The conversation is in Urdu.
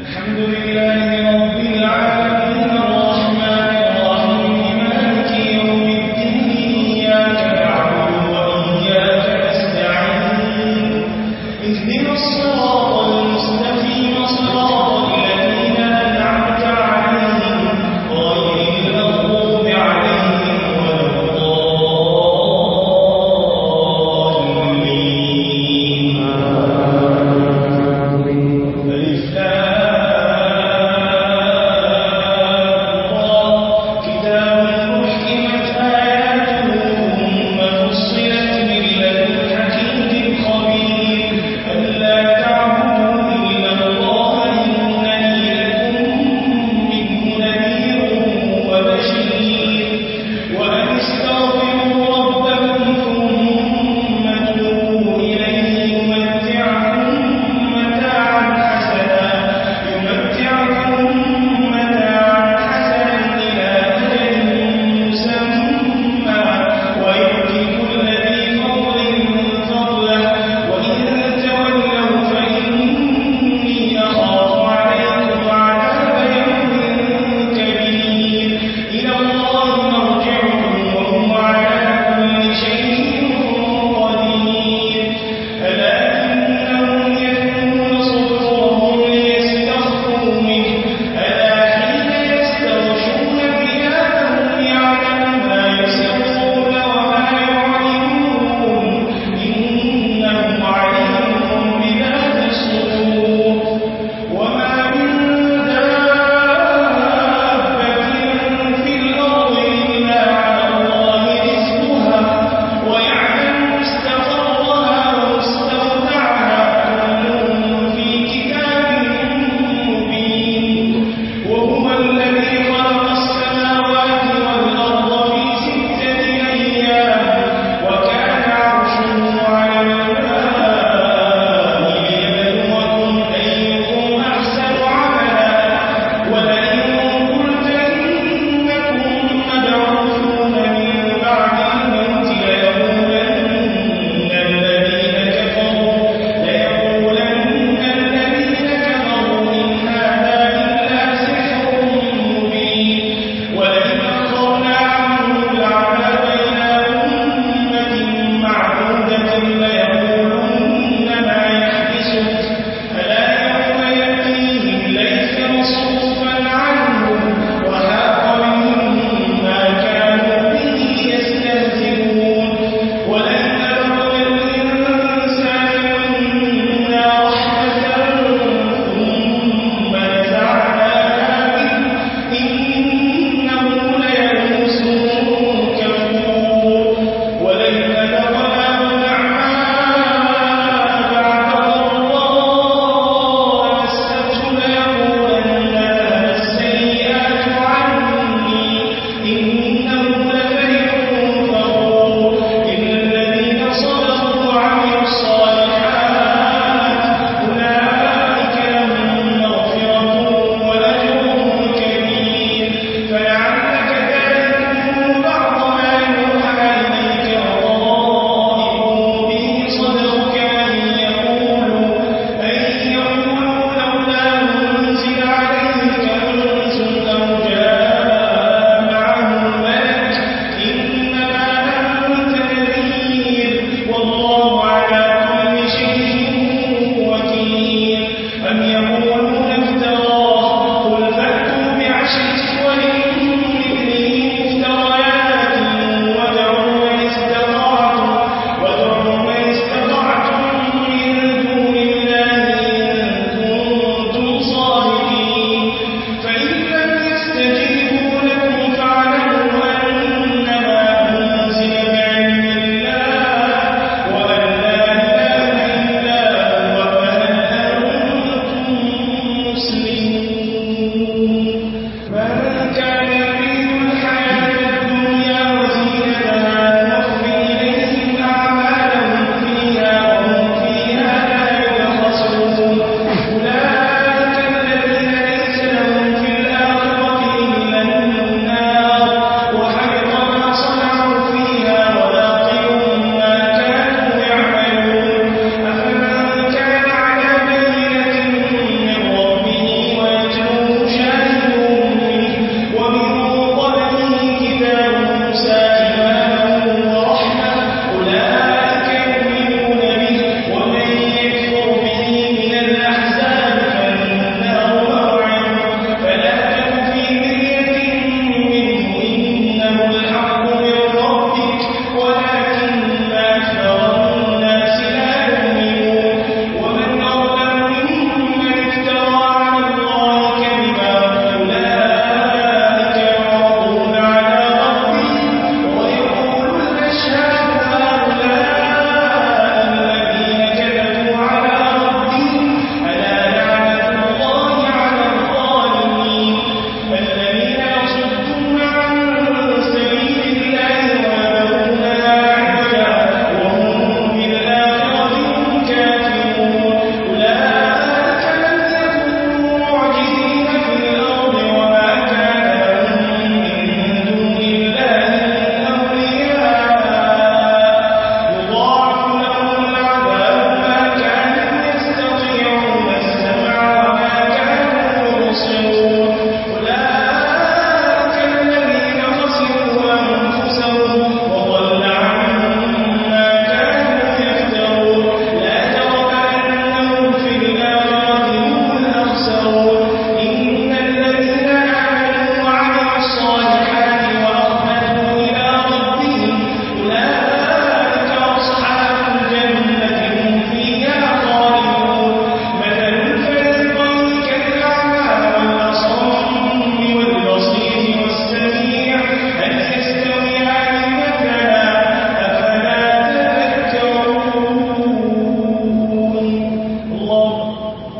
الحمد لله